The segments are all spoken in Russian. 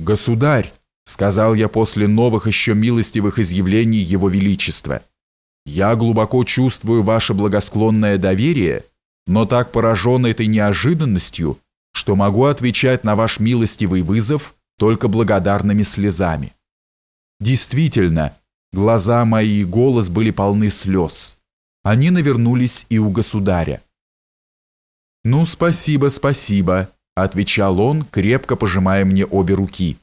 «Государь», — сказал я после новых еще милостивых изъявлений Его Величества, «я глубоко чувствую ваше благосклонное доверие, но так поражен этой неожиданностью, что могу отвечать на ваш милостивый вызов только благодарными слезами». Действительно, глаза мои и голос были полны слез. Они навернулись и у государя. «Ну, спасибо, спасибо», — отвечал он, крепко пожимая мне обе руки.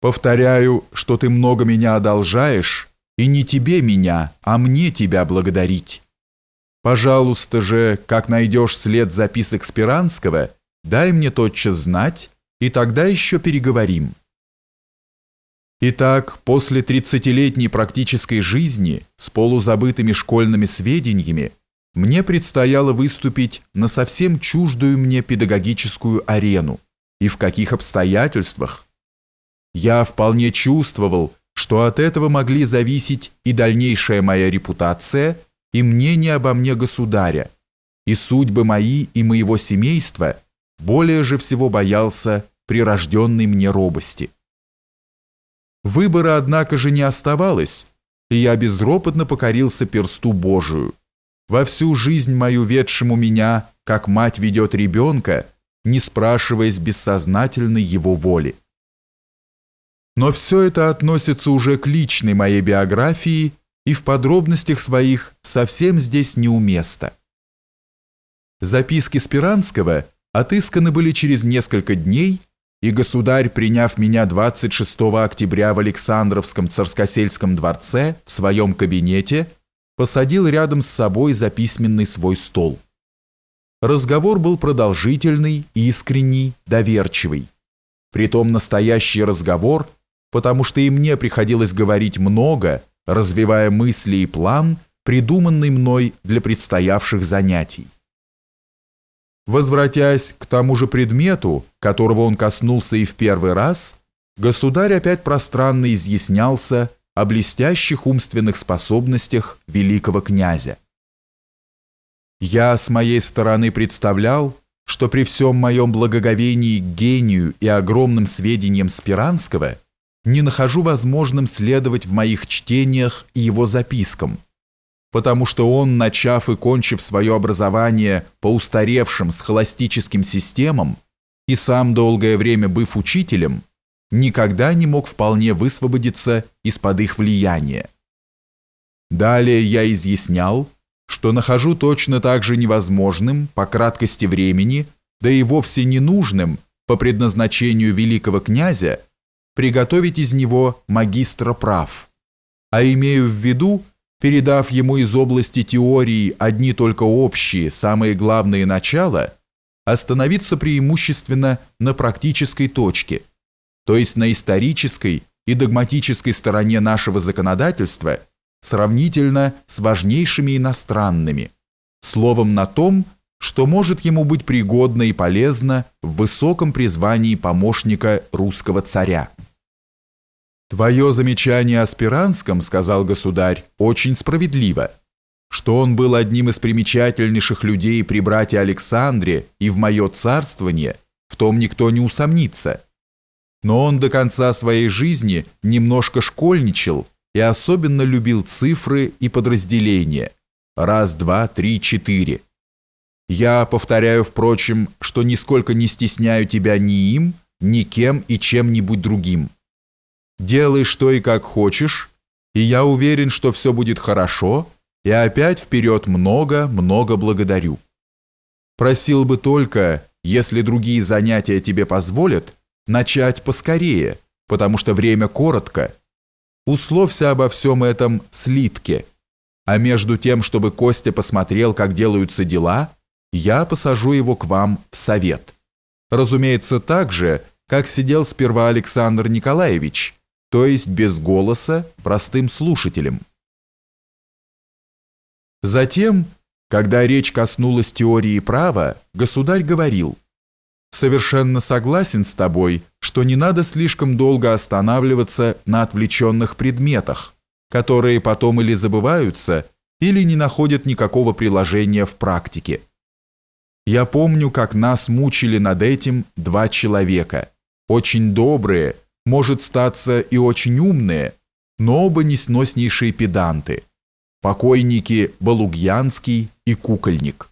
«Повторяю, что ты много меня одолжаешь, и не тебе меня, а мне тебя благодарить. Пожалуйста же, как найдешь след записок Спиранского, дай мне тотчас знать, и тогда еще переговорим». Итак, после тридцатилетней практической жизни с полузабытыми школьными сведениями мне предстояло выступить на совсем чуждую мне педагогическую арену и в каких обстоятельствах. Я вполне чувствовал, что от этого могли зависеть и дальнейшая моя репутация, и мнение обо мне государя, и судьбы мои и моего семейства, более же всего боялся прирожденной мне робости. Выбора, однако же, не оставалось, и я безропотно покорился персту Божию – во всю жизнь мою ведшему меня, как мать ведет ребенка, не спрашиваясь бессознательной его воли. Но все это относится уже к личной моей биографии и в подробностях своих совсем здесь неуместно. Записки Спиранского отысканы были через несколько дней, и государь, приняв меня 26 октября в Александровском царскосельском дворце в своем кабинете, посадил рядом с собой за письменный свой стол. Разговор был продолжительный, искренний, доверчивый. Притом настоящий разговор, потому что и мне приходилось говорить много, развивая мысли и план, придуманный мной для предстоявших занятий. Возвратясь к тому же предмету, которого он коснулся и в первый раз, государь опять пространно изъяснялся о блестящих умственных способностях великого князя. Я с моей стороны представлял, что при всем моем благоговении к гению и огромным сведениям Спиранского не нахожу возможным следовать в моих чтениях и его запискам, потому что он, начав и кончив свое образование по устаревшим схоластическим системам и сам долгое время быв учителем, никогда не мог вполне высвободиться из-под их влияния. Далее я изъяснял, что нахожу точно так же невозможным по краткости времени, да и вовсе ненужным по предназначению великого князя приготовить из него магистра прав, а имею в виду, передав ему из области теории одни только общие, самые главные начала, остановиться преимущественно на практической точке – то есть на исторической и догматической стороне нашего законодательства, сравнительно с важнейшими иностранными, словом на том, что может ему быть пригодно и полезно в высоком призвании помощника русского царя. «Твое замечание о Спиранском, — сказал государь, — очень справедливо, что он был одним из примечательнейших людей при брате Александре и в мое царствование, в том никто не усомнится» но он до конца своей жизни немножко школьничал и особенно любил цифры и подразделения. Раз, два, три, четыре. Я повторяю, впрочем, что нисколько не стесняю тебя ни им, ни кем и чем-нибудь другим. Делай что и как хочешь, и я уверен, что все будет хорошо, и опять вперед много-много благодарю. Просил бы только, если другие занятия тебе позволят, начать поскорее, потому что время коротко. Условься обо всем этом слитке. А между тем, чтобы Костя посмотрел, как делаются дела, я посажу его к вам в совет. Разумеется, так же, как сидел сперва Александр Николаевич, то есть без голоса, простым слушателем. Затем, когда речь коснулась теории права, государь говорил – совершенно согласен с тобой, что не надо слишком долго останавливаться на отвлеченных предметах, которые потом или забываются, или не находят никакого приложения в практике. Я помню, как нас мучили над этим два человека, очень добрые, может статься и очень умные, но оба несноснейшие педанты, покойники Балугьянский и Кукольник.